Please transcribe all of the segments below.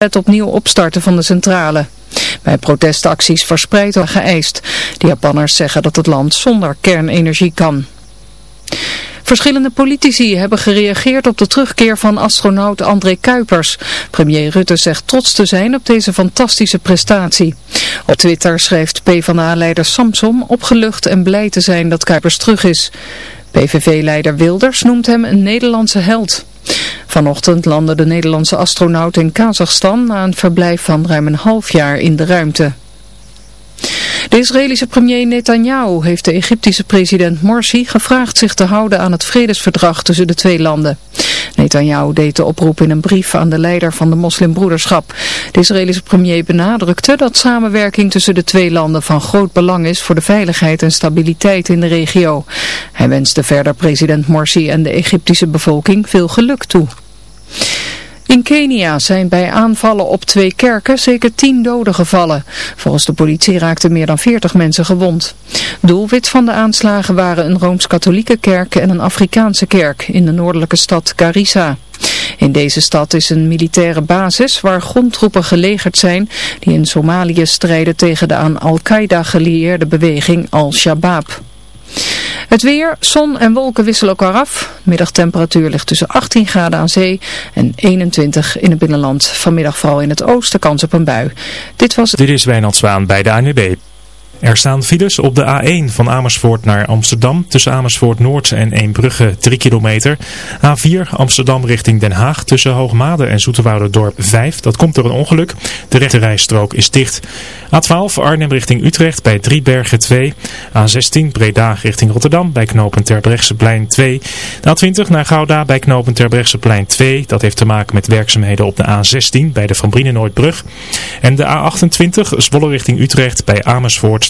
het opnieuw opstarten van de centrale. Bij protestacties verspreid en geëist. De Japanners zeggen dat het land zonder kernenergie kan. Verschillende politici hebben gereageerd op de terugkeer van astronaut André Kuipers. Premier Rutte zegt trots te zijn op deze fantastische prestatie. Op Twitter schrijft PvdA-leider Samsom opgelucht en blij te zijn dat Kuipers terug is. PVV-leider Wilders noemt hem een Nederlandse held. Vanochtend landde de Nederlandse astronaut in Kazachstan na een verblijf van ruim een half jaar in de ruimte. De Israëlische premier Netanyahu heeft de Egyptische president Morsi gevraagd zich te houden aan het vredesverdrag tussen de twee landen. Netanyahu deed de oproep in een brief aan de leider van de moslimbroederschap. De Israëlische premier benadrukte dat samenwerking tussen de twee landen van groot belang is voor de veiligheid en stabiliteit in de regio. Hij wenste verder president Morsi en de Egyptische bevolking veel geluk toe. In Kenia zijn bij aanvallen op twee kerken zeker tien doden gevallen. Volgens de politie raakten meer dan veertig mensen gewond. Doelwit van de aanslagen waren een Rooms-Katholieke kerk en een Afrikaanse kerk in de noordelijke stad Garissa. In deze stad is een militaire basis waar grondtroepen gelegerd zijn die in Somalië strijden tegen de aan Al-Qaeda gelieerde beweging Al-Shabaab. Het weer, zon en wolken wisselen elkaar af. Middagtemperatuur ligt tussen 18 graden aan zee en 21 in het binnenland. Vanmiddag vooral in het oosten kans op een bui. Dit was... Dit is Wijnald Zwaan bij de ANWB. Er staan files op de A1 van Amersfoort naar Amsterdam tussen Amersfoort Noord en Eembrugge 3 kilometer. A4 Amsterdam richting Den Haag tussen Hoogmade en Dorp 5. Dat komt door een ongeluk. De rechterrijstrook is dicht. A12 Arnhem richting Utrecht bij Driebergen 2. A16 Breda richting Rotterdam bij knopen Terbrechtseplein 2. De A20 naar Gouda bij knopen Terbrechtseplein 2. Dat heeft te maken met werkzaamheden op de A16 bij de Van Brienenoordbrug. En de A28 Zwolle richting Utrecht bij Amersfoort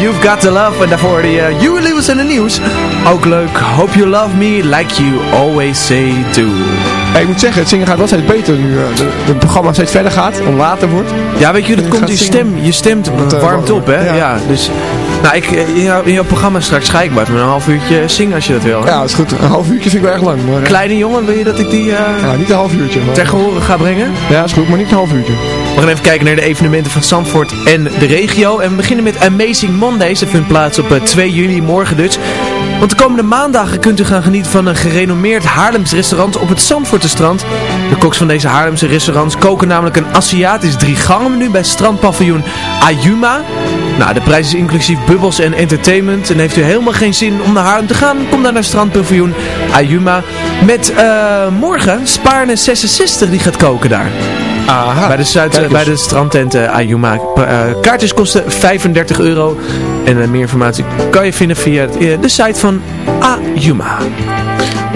You've Got The Love. En daarvoor die you You Lewis in the news. Ook leuk. Hope You Love Me Like You Always Say Do. Ik moet zeggen, het zingen gaat wel steeds beter nu eh, het programma steeds verder gaat om later wordt. Ja, weet je, dat komt je stem, je stemt eh, warmt op, hè? Ja. dus, nou, ik, eh, in, jouw programma straks ga ik maar een half uurtje zingen als je dat wil. Hè? Ja, dat is goed. Een half uurtje vind ik wel erg lang. Maar, Kleine jongen, wil je dat ik die... Uh, niet een half uurtje. Maar... Ter ga brengen? Ja, is goed, maar niet een half uurtje. We gaan even kijken naar de evenementen van Zandvoort en de regio. En we beginnen met Amazing Mondays. Dat vindt plaats op eh, 2 juli, morgen dus. Want de komende maandagen kunt u gaan genieten van een gerenommeerd Haarlems restaurant op het Zandvoortenstrand. De koks van deze Haarlemse restaurants koken namelijk een Aziatisch driegangenmenu bij strandpaviljoen Ayuma. Nou, de prijs is inclusief bubbels en entertainment. En heeft u helemaal geen zin om naar Haarlem te gaan, kom dan naar strandpaviljoen Ayuma. Met uh, morgen Spaarne 66 die gaat koken daar. Aha. Bij de, Zuid, bij de strandtent eh, Ayuma. Eh, kaartjes kosten 35 euro. En eh, meer informatie kan je vinden via het, de site van Ayuma.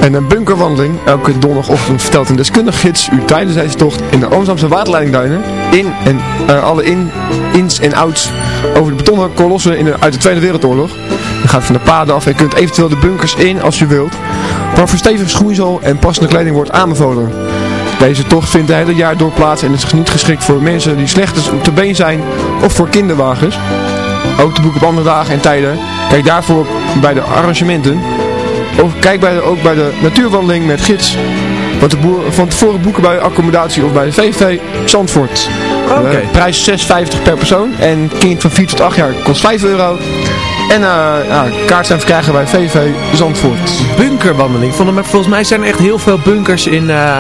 En een bunkerwandeling. Elke donderdagochtend vertelt een deskundige gids u tijdens deze tocht in de Amsterdamse waterleidingduinen in en alle in, ins en outs over de betonnen kolossen in de, uit de Tweede Wereldoorlog. U gaat van de paden af en kunt eventueel de bunkers in als u wilt. Maar voor stevig schoeisel en passende kleding wordt aanbevolen. Deze tocht vindt het hele jaar door plaats en is niet geschikt voor mensen die slecht te been zijn of voor kinderwagens. Ook te boeken op andere dagen en tijden. Kijk daarvoor bij de arrangementen. Of kijk bij de, ook bij de natuurwandeling met gids. Want de boer van tevoren boeken bij accommodatie of bij de VV Zandvoort. Oké. De prijs 6,50 per persoon. En kind van 4 tot 8 jaar kost 5 euro. En eh ja, kaart zijn verkrijgen bij VV Zandvoort. Bunkerwandeling. Volgens mij zijn er echt heel veel bunkers in, eh,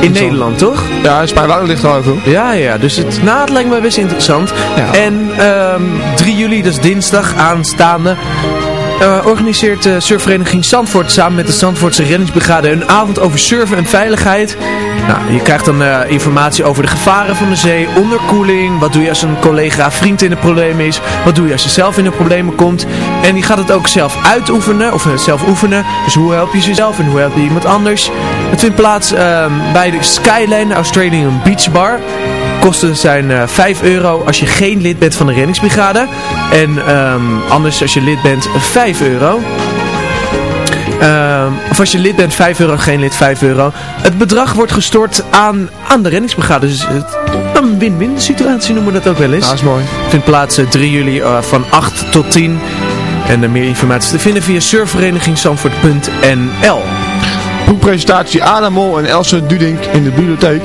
in Nederland, toch? Ja, Spijnwoude ligt er al veel. Ja, ja, dus het, nou, het lijkt me best interessant. Ja. En ehm 3 juli, dat is dinsdag aanstaande, eh, organiseert de surfvereniging Zandvoort samen met de Zandvoortse reddingsbrigade een avond over surfen en veiligheid. Nou, je krijgt dan eh, informatie over de gevaren van de zee, onderkoeling, wat doe je als een collega vriend in de problemen is, wat doe je als je zelf in de problemen komt. En die gaat het ook zelf uitoefenen, of eh, zelf oefenen. Dus hoe help je jezelf en hoe help je iemand anders. Het vindt plaats ehm, bij de Skyline Australian Beach Bar. Kosten zijn eh 5 euro als je geen lid bent van de reddingsbrigade. En ehm, anders als je lid bent 5 euro. Ehm, of als je lid bent 5 euro, geen lid 5 euro. Het bedrag wordt gestort aan, aan de reddingsbrigade. Dus het, een win-win situatie noemen we dat ook wel eens. Ja, dat is mooi. Vindt plaats eh, 3 juli eh, van 8 tot 10. En eh, meer informatie te vinden via surfverenigingzandvoort.nl Boekpresentatie Adam Mol en Else Dudink in de bibliotheek.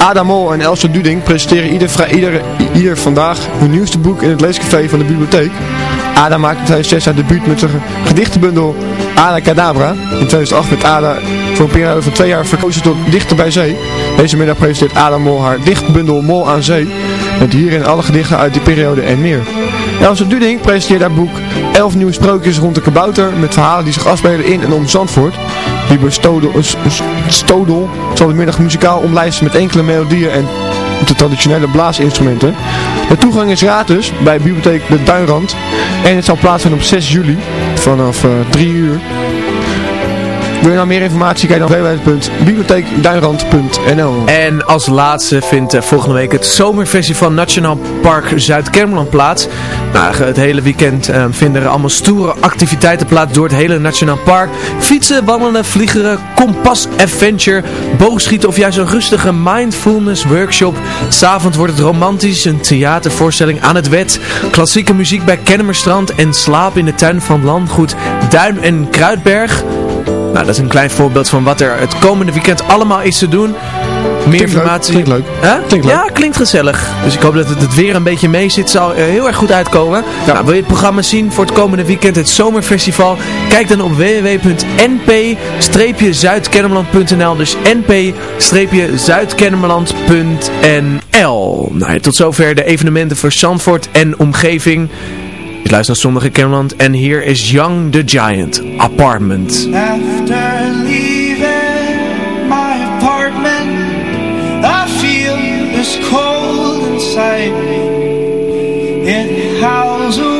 Adam Mol en Else Dudink presenteren ieder, ieder, vandaag hun nieuwste boek in het leescafé van de bibliotheek. Ada maakte in 2006 haar debuut met zijn gedichtenbundel Ada Cadabra. In 2008 werd Ada voor een periode van twee jaar verkozen tot dichter bij zee. Deze middag presenteert Ada Mol haar dichtbundel Mol aan Zee. Met hierin alle gedichten uit die periode en meer. Else Duding presenteert haar boek 11 nieuwe sprookjes rond de kabouter met verhalen die zich afspelen in en om Zandvoort. Wiebe Stodel, S- S- Stodel zal de middag muzikaal omlijsten met enkele melodieën en de traditionele blaasinstrumenten. De toegang is gratis bij Bibliotheek De Duinrand en het zal plaatsvinden op 6 juli vanaf eh 3 uur. Wil je nou meer informatie? Kijk dan www.bibliotheekduinrand.nl En als laatste vindt eh, volgende week het Zomerfestival Nationaal Park Zuid-Kermeland plaats. Nou, het hele weekend eh, vinden er allemaal stoere activiteiten plaats door het hele Nationaal Park. Fietsen, wandelen, vliegeren, kompas, adventure, boogschieten of juist een rustige mindfulness workshop. S'avonds wordt het romantisch, een theatervoorstelling aan het wet. Klassieke muziek bij Kennemerstrand en slaap in de tuin van landgoed Duin en Kruidberg. Nou, dat is een klein voorbeeld van wat er het komende weekend allemaal is te doen. Meer informatie. klinkt leuk. Hè? Klinkt leuk. Ja, klinkt gezellig. Dus ik hoop dat het, het weer een beetje mee zit. zal eh, heel erg goed uitkomen. Nou, wil je het programma zien voor het komende weekend, het Zomerfestival? Kijk dan op www.np-zuidkennemerland.nl Dus np-zuidkennemerland.nl Nou, ja, tot zover de evenementen voor Zandvoort en omgeving. Je luistert naar Zondag in Kennemerland en hier is Young the Giant, Apartment. After leaving my apartment, I feel this cold inside me. It howls away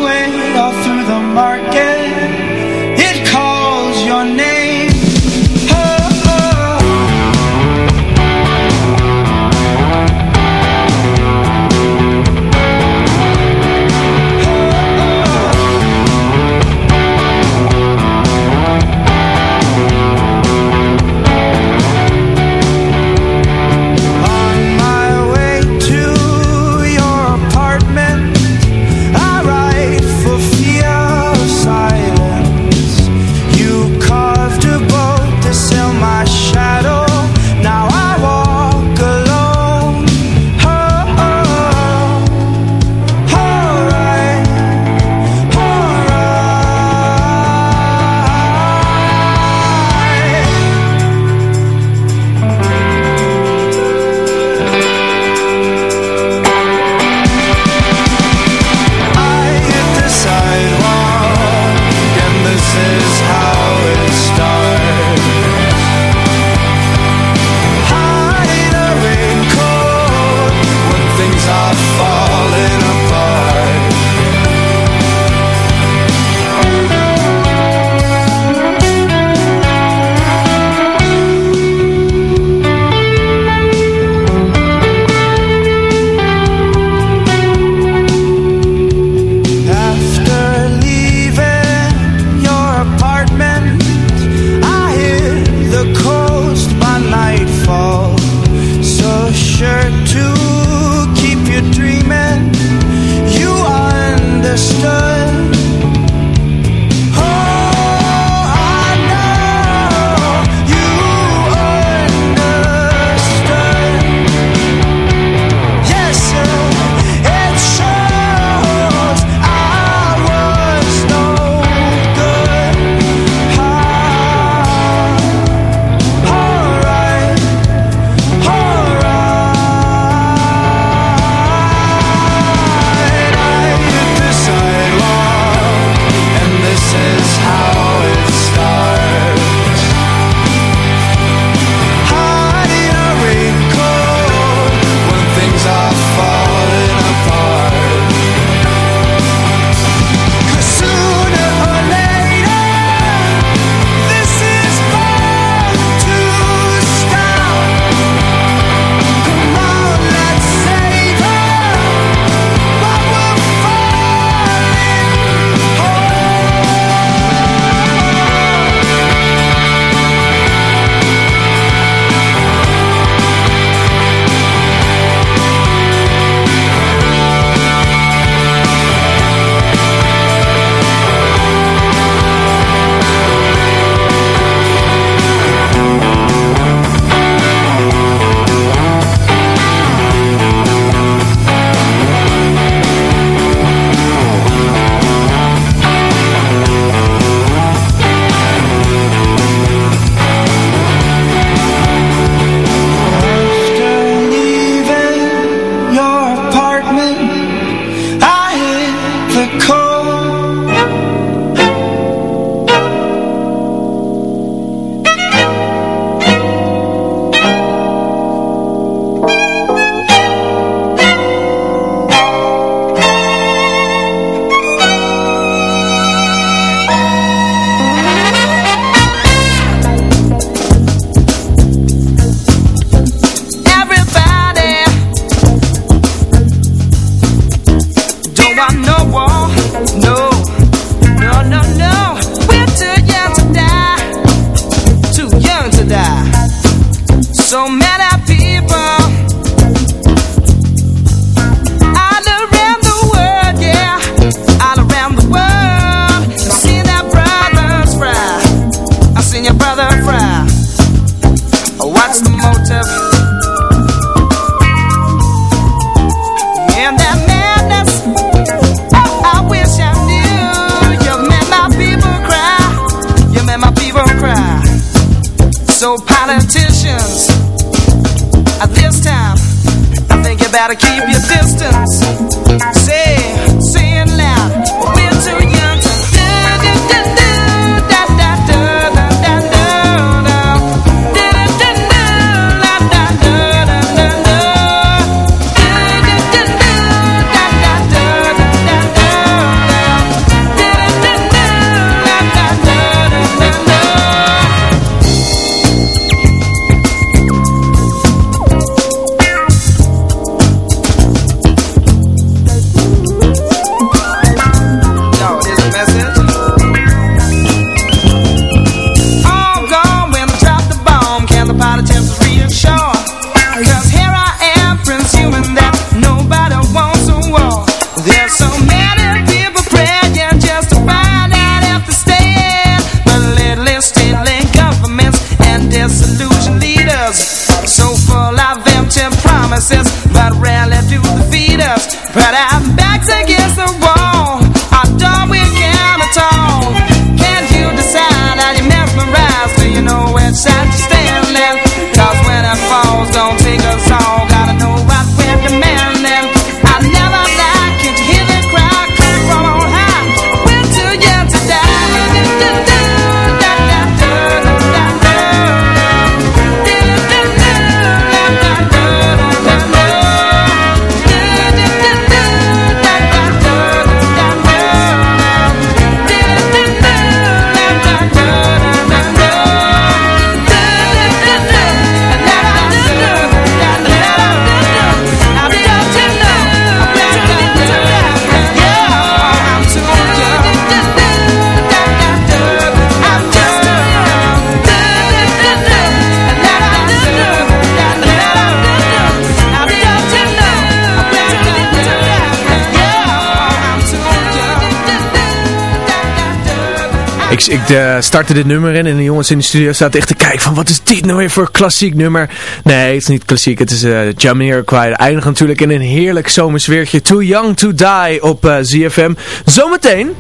ik uh, startte dit nummer in en de jongens in de studio zaten echt te kijken van wat is dit nou weer voor klassiek nummer. Nee, het is niet klassiek, het is eh, uh, Jamiroquai. Eindig natuurlijk in een heerlijk zomersweertje. Too Young To Die op eh, ZFM. Zometeen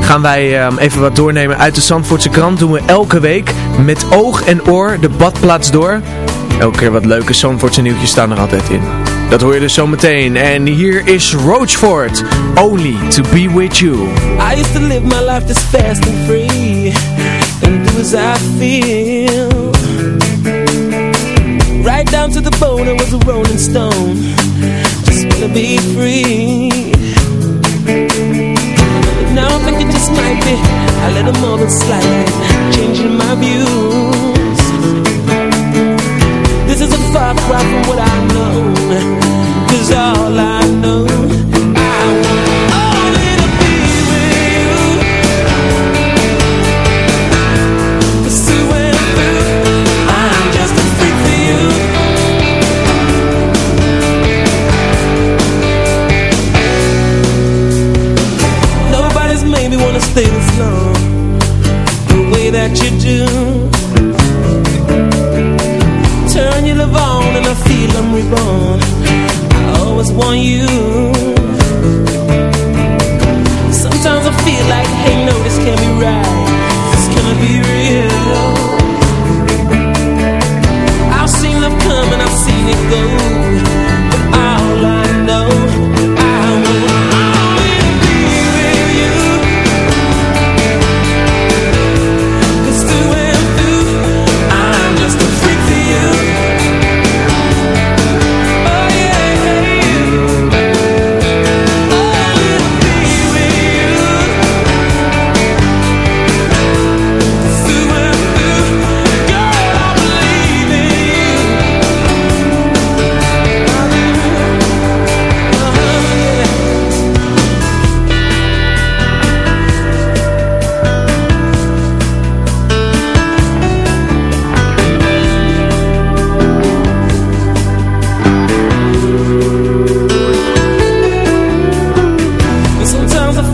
gaan wij ehm, even wat doornemen uit de Zandvoortse krant. Doen we elke week met oog en oor de badplaats door. Elke keer wat leuke Zandvoortse nieuwtjes staan er altijd in. Dat hoor je dus zometeen. En hier is Roachford, Only To Be With You. I used to live my life just fast and free, and do as I feel. Right down to the bone, I was a rolling stone, just wanna be free. Now I think it just might be a little more than slightly changing my views. This is a far cry from what I know. Cause all I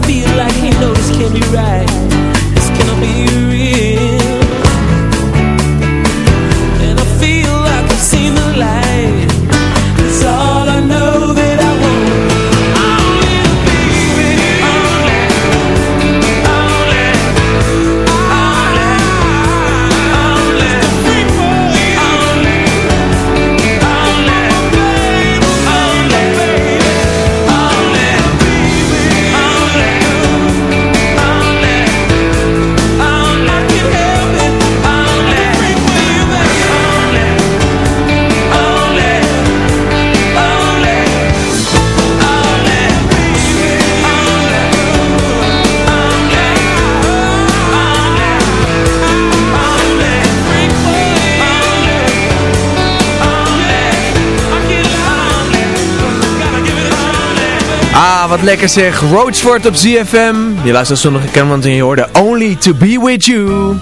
feel like, he knows this can't be right. This cannot be real. Wat lekker zeg. Roachford op ZFM. Je luistert zonnige Kenwand en je hoorde Only to be with you.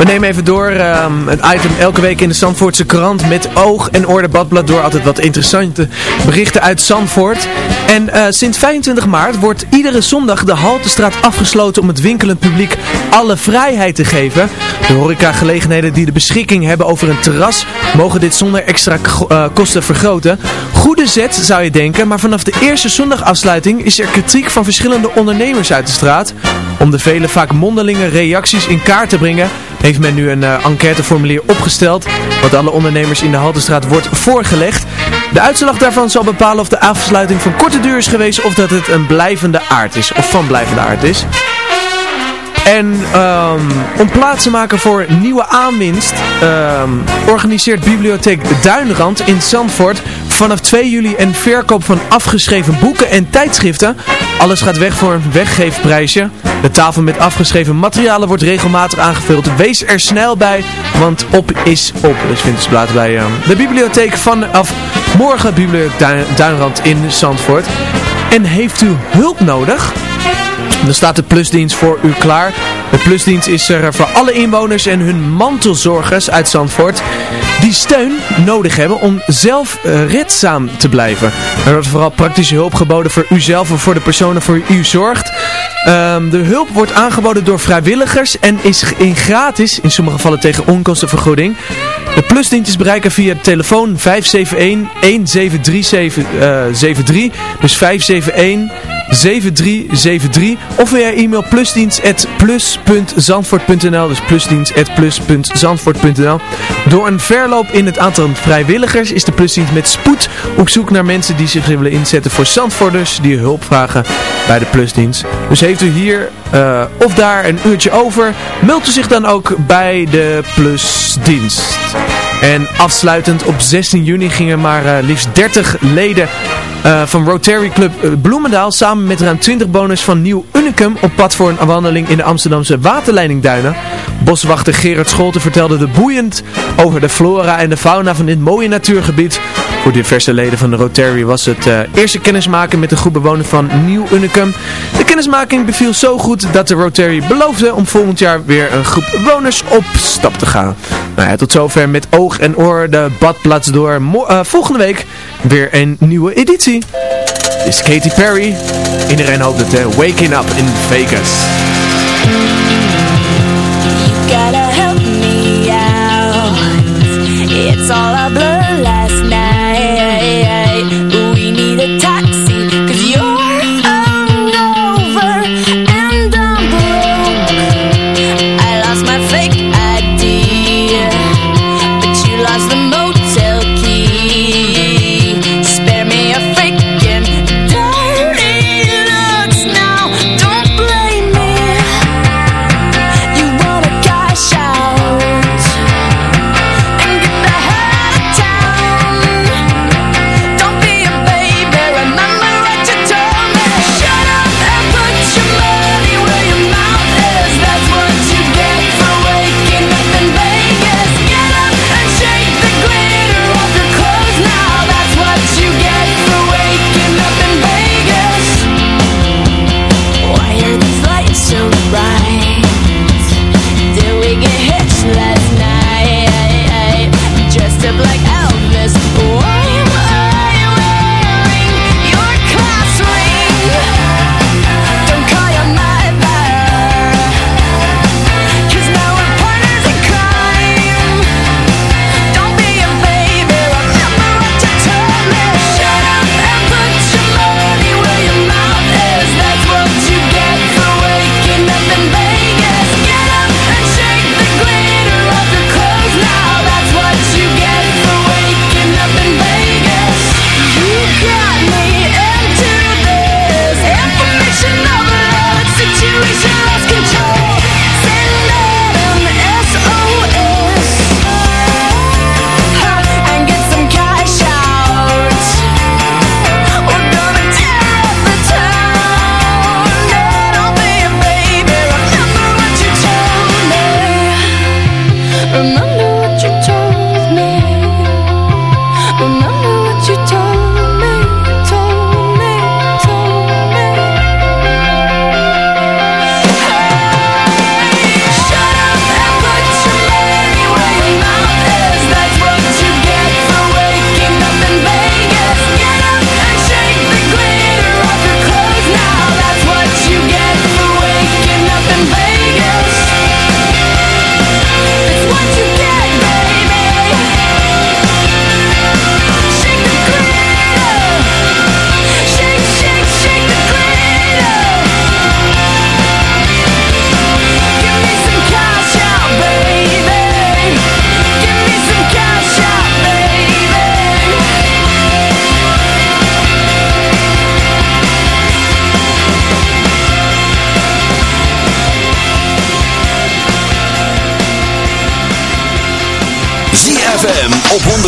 We nemen even door ehm, het item elke week in de Zandvoortse krant met oog en oor de badblad door. Altijd wat interessante berichten uit Zandvoort. En eh, sinds 25 maart wordt iedere zondag de Haltestraat afgesloten om het winkelend publiek alle vrijheid te geven. De horecagelegenheden die de beschikking hebben over een terras mogen dit zonder extra eh, kosten vergroten. Goede zet zou je denken, maar vanaf de eerste zondagafsluiting is er kritiek van verschillende ondernemers uit de straat. Om de vele vaak mondelinge reacties in kaart te brengen heeft men nu een eh, enquêteformulier opgesteld wat alle ondernemers in de Haltestraat wordt voorgelegd. De uitslag daarvan zal bepalen of de afsluiting van korte duur is geweest of dat het een blijvende aard is of van blijvende aard is. En ehm, om plaats te maken voor nieuwe aanwinst ehm, organiseert Bibliotheek Duinrand in Zandvoort vanaf 2 juli een verkoop van afgeschreven boeken en tijdschriften. Alles gaat weg voor een weggeefprijsje. De tafel met afgeschreven materialen wordt regelmatig aangevuld. Wees er snel bij, want op is op. Dus vindt dus plaats bij ehm, de bibliotheek vanaf morgen Bibliotheek Duin- Duinrand in Zandvoort. En heeft u hulp nodig? Dan staat de plusdienst voor u klaar. De plusdienst is er voor alle inwoners en hun mantelzorgers uit Zandvoort die steun nodig hebben om zelf eh, redzaam te blijven. Er wordt vooral praktische hulp geboden voor uzelf of voor de personen voor u zorgt. Ehm, de hulp wordt aangeboden door vrijwilligers en is in gratis, in sommige gevallen tegen onkostenvergoeding. De plusdienstjes bereiken via telefoon 571-173773, dus 571 7373 of via e-mail plusdienst.plus.zandvoort.nl dus plusdienst.plus.zandvoort.nl Door een verloop in het aantal vrijwilligers is de plusdienst met spoed op zoek naar mensen die zich willen inzetten voor Zandvoorters die hulp vragen bij de plusdienst. Dus heeft u hier eh, of daar een uurtje over, meldt u zich dan ook bij de plusdienst. En afsluitend op 16 juni gingen maar eh, liefst 30 leden eh, van Rotary Club eh, Bloemendaal samen met ruim 20 bonus van Nieuw Unicum op pad voor een wandeling in de Amsterdamse waterleidingduinen. Boswachter Gerard Scholten vertelde de boeiend over de flora en de fauna van dit mooie natuurgebied. Voor diverse leden van de Rotary was het eh, eerste kennismaken met de groep bewoners van Nieuw Unicum. De kennismaking beviel zo goed dat de Rotary beloofde om volgend jaar weer een groep bewoners op stap te gaan. Nou ja, tot zover met oog en oor de badplaats door. Eh, volgende week weer een nieuwe editie. Dit is Katy Perry. Iedereen hoopt het, hè. Waking Up in Vegas.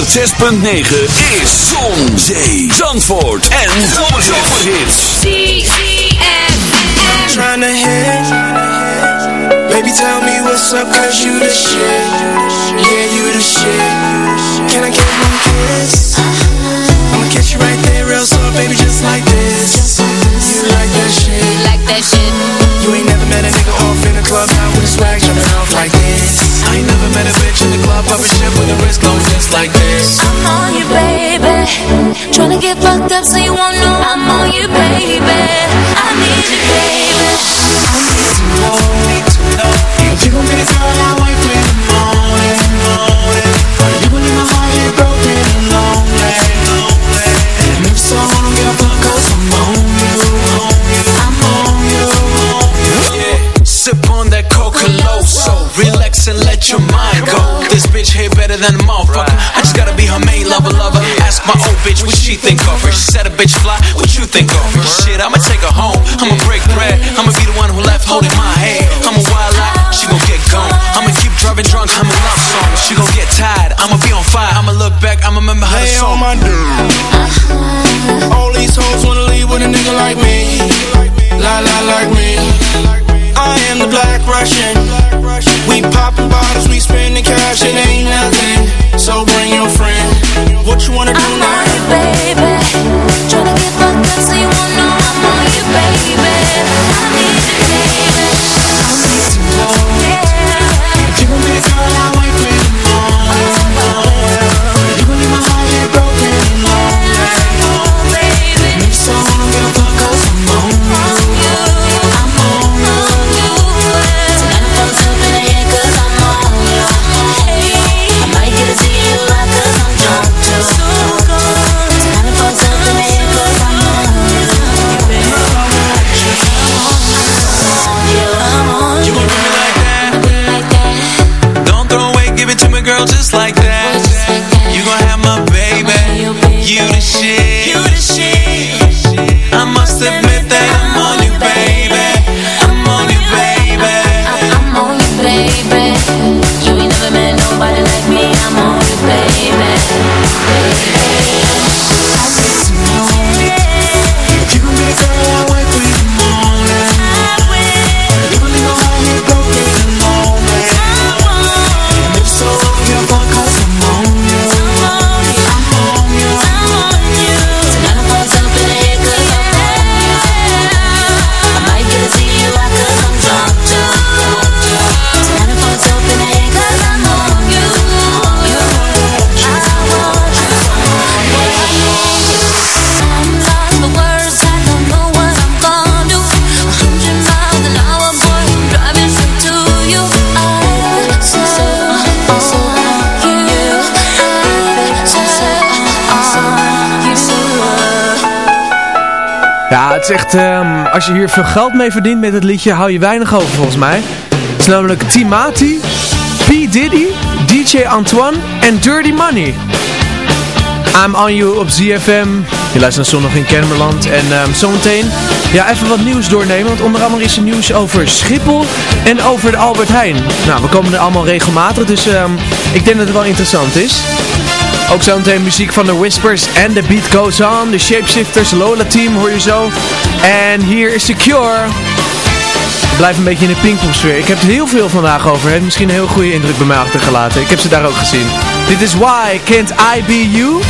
106.9 is Zon, Zee, Zandvoort en Zomerhits. Trying to hit Baby tell me what's up cause you the shit get fucked up so you won't know I'm on you, baby. I need you, baby. I need you the girl I wait for in the morning, morning You leave my heart here broken and lonely, lonely And if I'm on you, I'm on you, Yeah, sip on that Coca Relax and let your mind go This bitch here better than a motherfucker I just gotta be her main lover, lover Ask my old bitch what she think of? Her She said a bitch fly, what you think of? Her? Shit, I'ma take her home. I'ma break bread. I'ma be the one who left holding my hand. I'ma wild out, she gon' get gone. I'ma keep driving drunk, I'm in love song She gon' get tired, I'ma be on fire. I'ma look back, I'ma remember how the Lay song on my dirt uh-huh. All these hoes wanna leave with a nigga like me. La la like me. I am the black Russian. We poppin' bottles, we spendin' cash It What you wanna do Echt, ehm, als je hier veel geld mee verdient met het liedje, hou je weinig over volgens mij. Het is namelijk Timati, P. Diddy, DJ Antoine en Dirty Money. I'm on you op ZFM. Je luistert naar Zondag in Kennemerland. En ehm, zometeen, ja, even wat nieuws doornemen. Want onder andere is er nieuws over Schiphol en over de Albert Heijn. Nou, we komen er allemaal regelmatig, dus ehm, ik denk dat het wel interessant is. Ook zometeen muziek van de Whispers en The Beat Goes On. De Shapeshifters, Lola Team hoor je zo. En hier is The Cure. Ik blijf een beetje in de pingpongsfeer. Ik heb er heel veel vandaag over. Het heeft misschien een heel goede indruk bij mij achtergelaten. Ik heb ze daar ook gezien. Dit is Why Can't I Be You?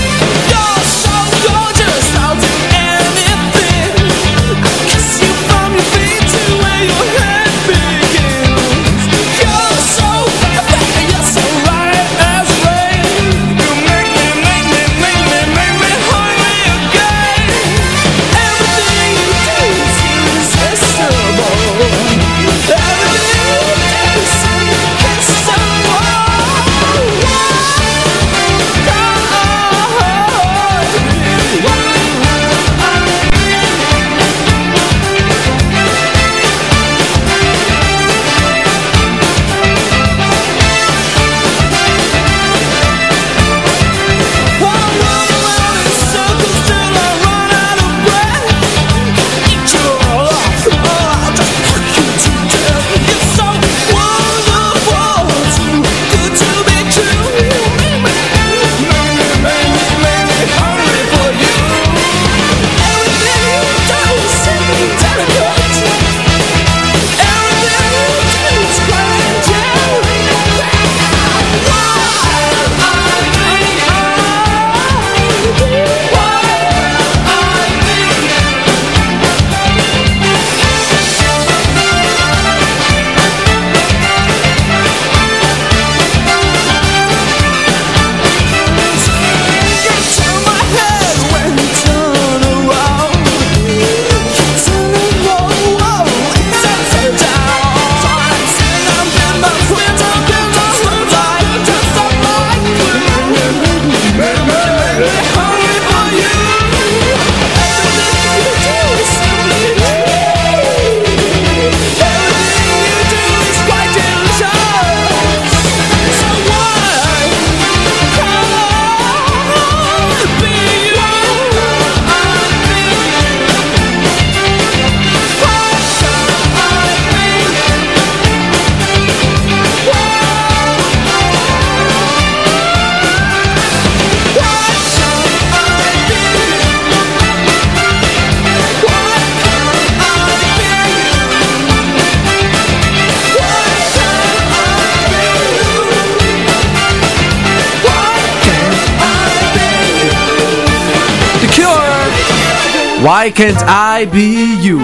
Why Can't I Be You?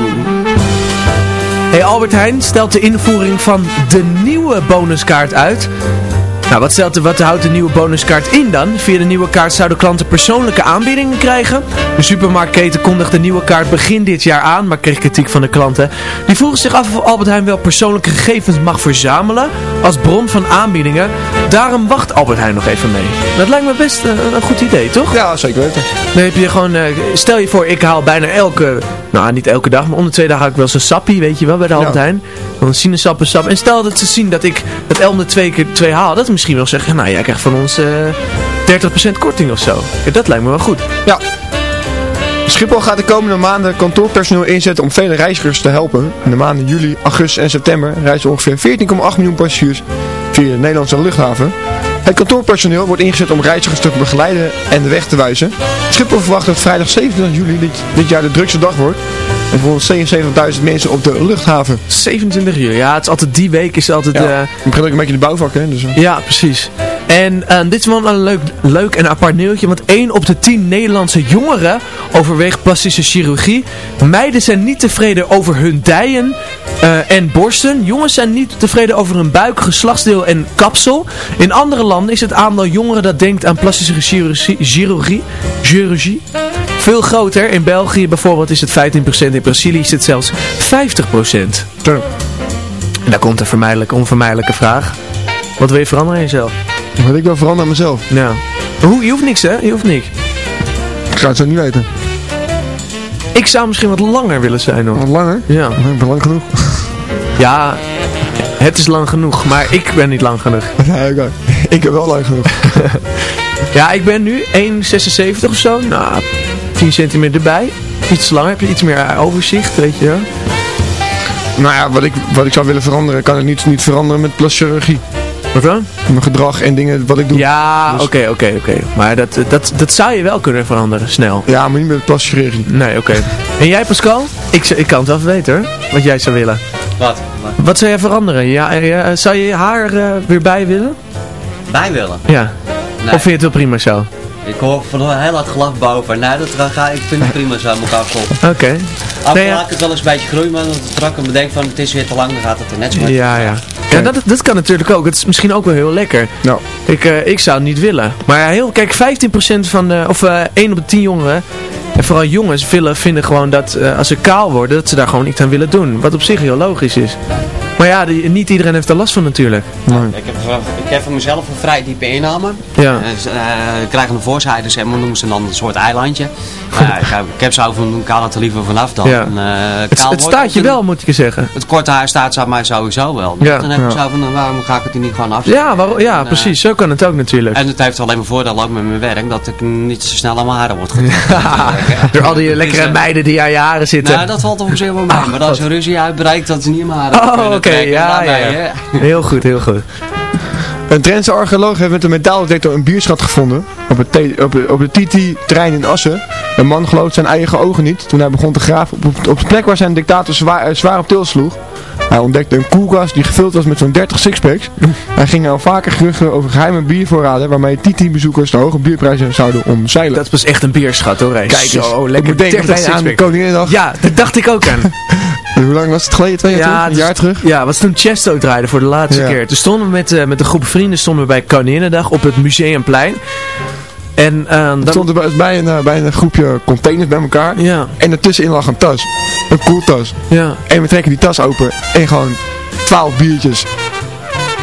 Hey, Albert Heijn stelt de invoering van de nieuwe bonuskaart uit. Nou, wat, stelt wat houdt de nieuwe bonuskaart in dan? Via de nieuwe kaart zouden klanten persoonlijke aanbiedingen krijgen. De supermarktketen kondigde de nieuwe kaart begin dit jaar aan, maar kreeg kritiek van de klanten. Die vroegen zich af of Albert Heijn wel persoonlijke gegevens mag verzamelen als bron van aanbiedingen. Daarom wacht Albert Heijn nog even mee. Dat lijkt me best eh, een goed idee, toch? Ja, zeker weten. Dan heb je gewoon, eh, stel je voor, ik haal bijna elke, nou niet elke dag, maar om de twee dagen haal ik wel zo'n sappie, weet je wel, bij de Albert Ja. Heijn. Dan sinaasappel, sap. En stel dat ze zien dat ik het Elm de twee keer twee haal, dat ze misschien wel zeggen, nou jij krijgt van ons eh 30% korting of zo. Ja, dat lijkt me wel goed. Ja. Schiphol gaat de komende maanden kantoorpersoneel inzetten om vele reizigers te helpen. In de maanden juli, augustus en september reizen ongeveer 14,8 miljoen passagiers via de Nederlandse luchthaven. Het kantoorpersoneel wordt ingezet om reizigers te begeleiden en de weg te wijzen. Schiphol verwacht dat vrijdag 27 juli dit, dit jaar de drukste dag wordt. En voor 177.000 mensen op de luchthaven. 27 juli, ja, het is altijd die week, is altijd... Ja, eh, ik begin ook een beetje de bouwvak, hè. Dus, eh. Ja, precies. En eh, dit is wel een leuk, leuk en apart nieuwtje, want 1 op de 10 Nederlandse jongeren overweegt plastische chirurgie. Meiden zijn niet tevreden over hun dijen eh, en borsten. Jongens zijn niet tevreden over hun buik, geslachtsdeel en kapsel. In andere landen is het aantal jongeren dat denkt aan plastische chirurgie, chirurgie, chirurgie veel groter. In België bijvoorbeeld is het 15%, in Brazilië is het zelfs 50%. En daar komt een vermijdelijke, onvermijdelijke vraag. Wat wil je veranderen in jezelf? Wat ik wil veranderen aan mezelf. Ja. Hoe, je hoeft niks hè? Je hoeft niks. Ik ga het zo niet weten. Ik zou misschien wat langer willen zijn hoor. Wat langer? Ja. Ik ben lang genoeg. Ja, het is lang genoeg, maar ik ben niet lang genoeg. Ja, oké. Ik heb wel lang genoeg. Ja, ik ben nu 1,76 of zo. Nou, 10 centimeter erbij. Iets langer, heb je iets meer overzicht, weet je wel. Nou ja, wat ik, wat ik zou willen veranderen, kan ik niet, niet veranderen met plastische chirurgie. Wat dan? Mijn gedrag en dingen wat ik doe. Ja, Dus- oké, oké, oké. Maar dat, dat, dat zou je wel kunnen veranderen, snel. Ja, maar niet met plastische chirurgie. Nee, oké. En jij Pascal? Ik, ik kan het wel weten hoor, wat jij zou willen. Wat? Wat? Wat zou jij veranderen? Ja, ja, zou je je haar eh, weer bij willen? Bij willen? Ja. Nee. Of vind je het wel prima zo? Ik hoor van een heel hard gelach boven. Nee, dat ga, ik vind het prima zo aan elkaar vol. Oké. Af Nee, en ja. laat ik het wel eens een beetje groeien, maar dat ik strak en bedenk van het is weer te lang, dan gaat het er net zo. Ja, ja. Ja, dat, dat kan natuurlijk ook. Het is misschien ook wel heel lekker. Nou. Ik, eh, ik zou het niet willen. Maar ja, heel, kijk, 15% van de, of eh 1 op de 10 jongeren, en vooral jongens, willen, vinden gewoon dat eh, als ze kaal worden, dat ze daar gewoon iets aan willen doen. Wat op zich heel logisch is. Maar ja, die- niet iedereen heeft er last van natuurlijk. Ik heb, ik heb voor mezelf een vrij diepe inname. Ja. Eh, ze, eh, krijgen een voorzijde, zeg maar, noemen ze dan een soort eilandje. Maar ja, ik, heb, ik heb zo van, ik haal het er liever vanaf dan. Ja. En, eh, Het, kaal het staat je wel, moet ik je zeggen. Het korte haar staat aan mij sowieso wel. Dus Ja. dan heb ik Ja. zo van, nou, waarom ga ik het hier niet gewoon afzetten? Ja, waarom, ja En, precies. Zo kan het ook natuurlijk. En het heeft alleen maar voordeel ook met mijn werk, dat ik niet zo snel aan mijn haren word getrokken. Door al die lekkere Dus, meiden die aan je haren zitten. Nou, dat valt op zich wel mee. Maar als er ruzie uitbreekt, dat is niet mijn haren Oh. Ja, ja, ja. Heel goed, heel goed. Een Drentse archeoloog heeft met een metaaldetector een bierschat gevonden op, het op, de- op de TT-trein in Assen. Een man gelooft zijn eigen ogen niet toen hij begon te graven op, op, de plek waar zijn dictator zwaar, eh, zwaar op til sloeg. Hij ontdekte een koelkast die gevuld was met zo'n 30 sixpacks. Hij ging al vaker geruchten over geheime biervoorraden waarmee TT-bezoekers de hoge bierprijzen zouden omzeilen. Dat was echt een bierschat hoor. Kijk Kijk eens, zo, lekker ik denken 30 meteen aan de. Koninginnedag. Ja, dat dacht ik ook aan. En Hoe lang was het geleden? Twee jaar terug? Een dus- jaar terug? Ja, was toen Chesto draaide voor de laatste Ja. keer. Toen stonden we met, eh, met een groep vrienden stonden we bij Koninginnedag op het Museumplein. En Er dan... stond er bij- bij een, eh, bij een groepje containers bij elkaar. Ja, En ertussenin lag een tas. Een koeltas. ja, En we trekken die tas open. En gewoon 12 biertjes.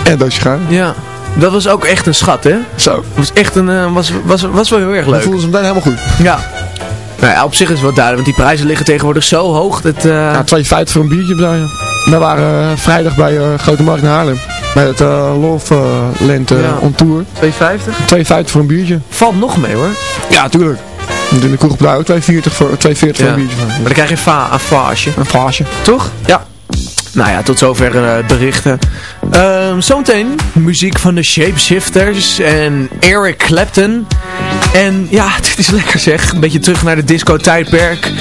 En een doosje gaan. ja. Dat was ook echt een schat, hè? Zo. Dat was echt een... was, was, was wel heel erg We leuk. voelden ze meteen helemaal goed. Ja. Nou ja, op zich is het wel duidelijk, want die prijzen liggen tegenwoordig zo hoog. Dat, eh, Ja, 2,50 voor een biertje je. We waren eh, vrijdag bij eh, Grote Markt in Haarlem. Bij het uh, Love Ja. on Tour. 2,50? 2,50 voor een biertje. Valt nog mee hoor. Ja, tuurlijk. In de kroeg ook 2,40 voor, 2,40 voor een biertje. van. Maar dan krijg je een faasje. Een glaasje. Toch? Ja. Nou ja, tot zover eh, berichten. Ehm zometeen muziek van de Shapeshifters en Eric Clapton. En ja, dit is lekker zeg. Een beetje terug naar de disco tijdperk.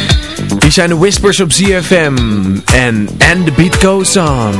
Hier zijn de Whispers op ZFM. En And. The beat goes on.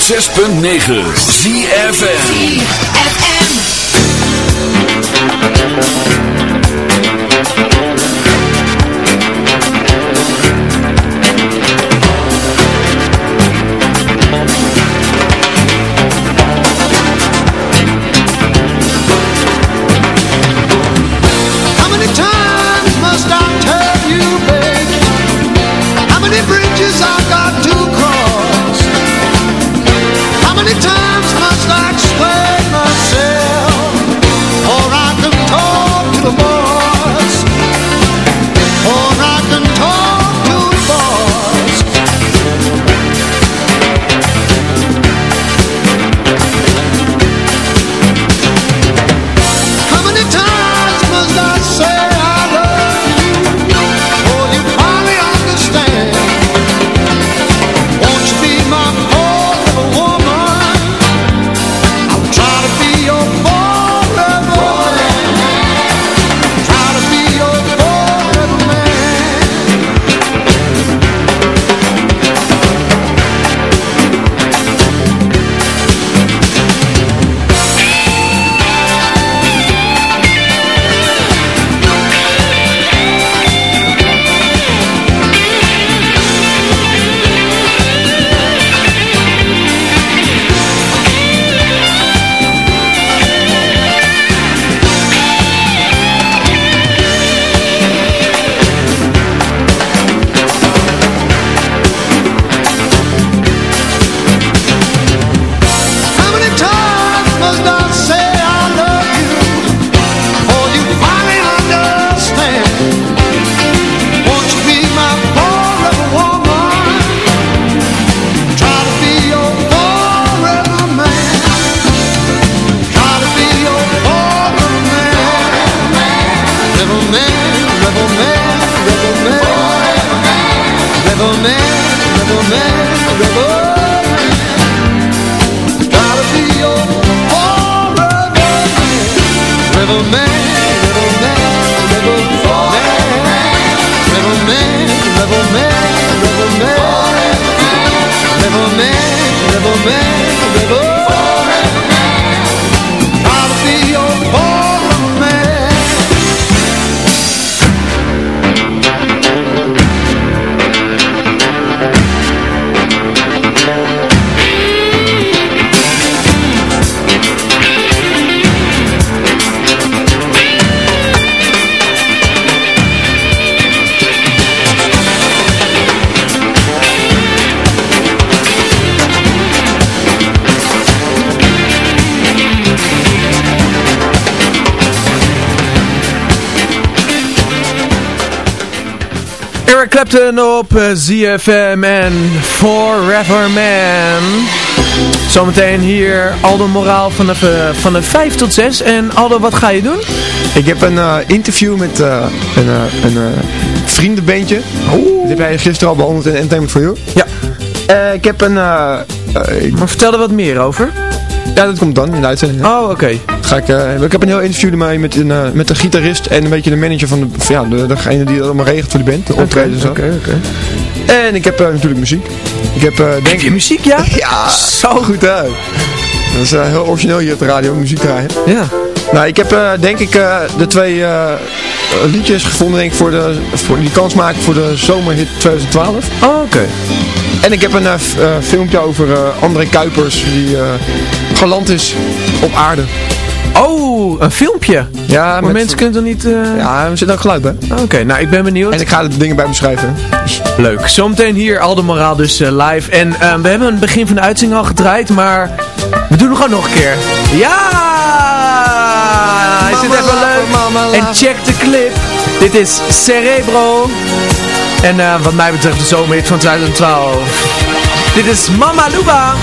106.9 ZFM. Clapton op eh, ZFM en Forever Man. Zometeen hier Aldo Moraal vanaf, van de 5 tot 6. En Aldo, wat ga je doen? Ik heb een eh, interview met eh, een, een vriendenbeentje. Dat heb jij gisteren al behandeld in Entertainment for You. Ja. Ik heb een... ik- Maar vertel er wat meer over. Ja, dat komt dan in de uitzending. Oh, oké. Ga ik, eh, ik heb een heel interview ermee met een, eh, met de gitarist en een beetje de manager van de, van, ja, de, degene die dat allemaal regelt voor de band. De optreden en zo. Oké, oké. En ik heb eh, natuurlijk muziek. Ik heb, denk je muziek, ja? Ja, zo goed uit. Dat is heel origineel hier op de radio, muziek draaien. Ja. Nou, ik heb eh, denk ik eh, de twee eh, liedjes gevonden denk ik, voor de, voor die kans maken voor de zomerhit 2012. Oh, oké. En ik heb een filmpje over André Kuipers die geland is op aarde. Oh, een filmpje. Ja, Maar met- mensen kunnen toch niet... Ja, er zit ook geluid bij. Oké, nou ik ben benieuwd. En ik ga er dingen bij beschrijven. Leuk. Zometeen hier Aldo Moraal dus live. En we hebben het begin van de uitzending al gedraaid, maar we doen het gewoon nog een keer. Ja! Is dit even leuk? En check de clip. Dit is Cerebro. En eh, wat mij betreft de zomerhit van 2012. Dit is Mama Luba.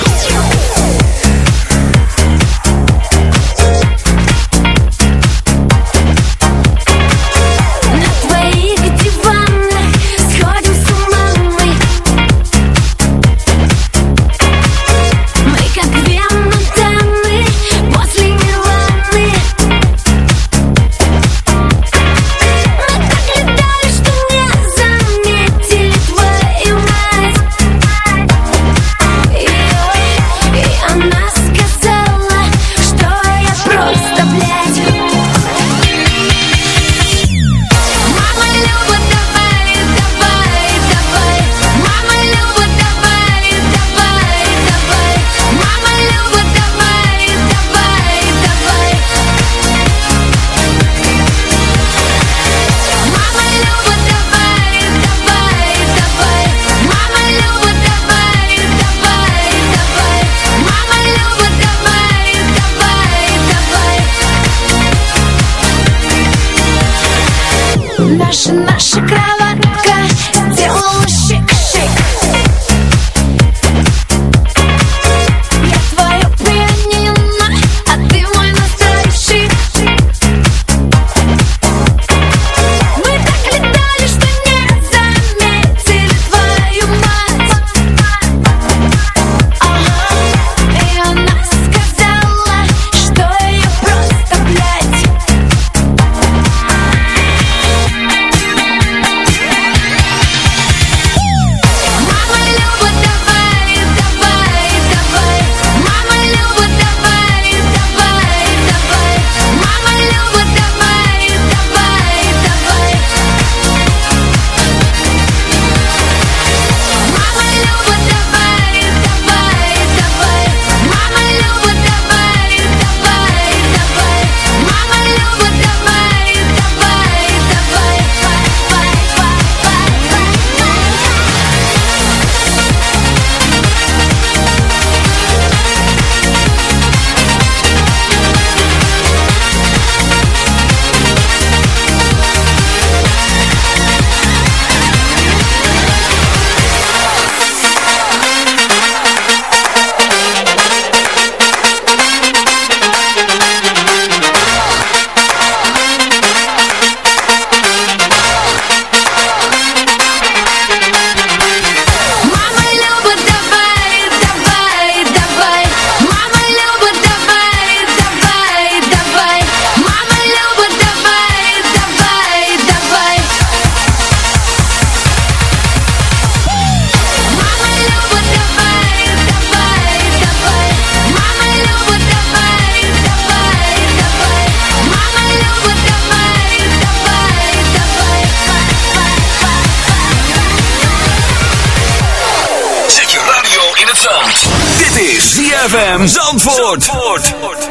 Zandvoort. Zandvoort.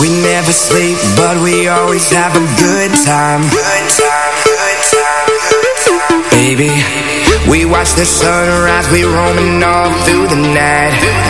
We never sleep, but we always have a good time. Good time, good time, good time. Baby, we watch the sunrise, we roaming all through the night.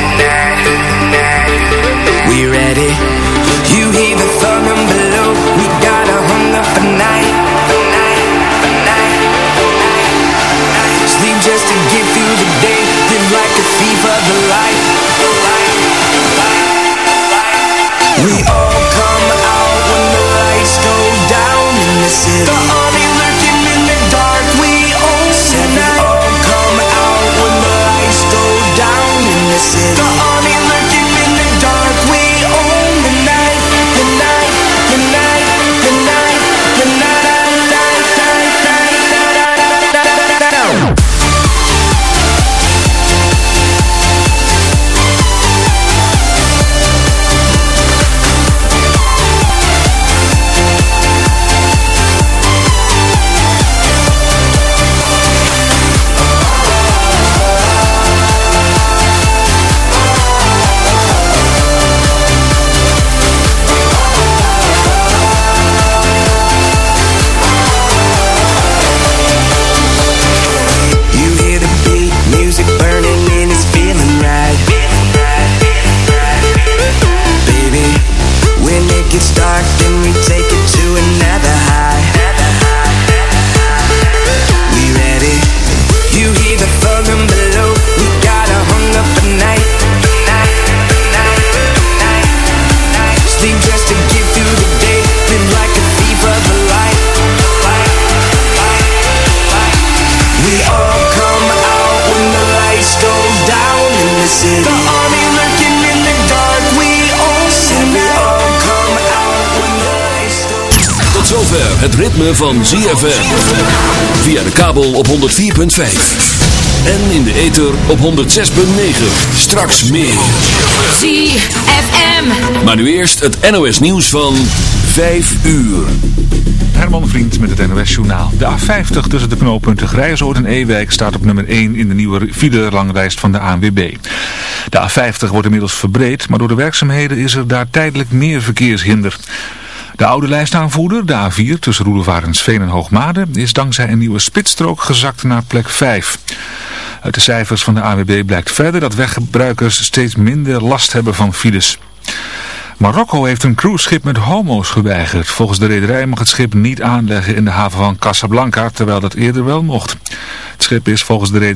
sit van ZFM. Via de kabel op 104.5. En in de ether op 106.9. Straks meer. ZFM. Maar nu eerst het NOS nieuws van 5 uur. Herman Vriend met het NOS Journaal. De A50 tussen de knooppunten Grijzoord en Ewijk staat op nummer 1 in de nieuwe file-langlijst van de ANWB. De A50 wordt inmiddels verbreed, maar door de werkzaamheden is er daar tijdelijk meer verkeershinder. De oude lijstaanvoerder, de A4 tussen Roelevaar en Hoogmade, is dankzij een nieuwe spitstrook gezakt naar plek 5. Uit de cijfers van de AWB blijkt verder dat weggebruikers steeds minder last hebben van files. Marokko heeft een cruiseschip met homo's geweigerd. Volgens de rederij mag het schip niet aanleggen in de haven van Casablanca, terwijl dat eerder wel mocht. Het schip is volgens de rederij...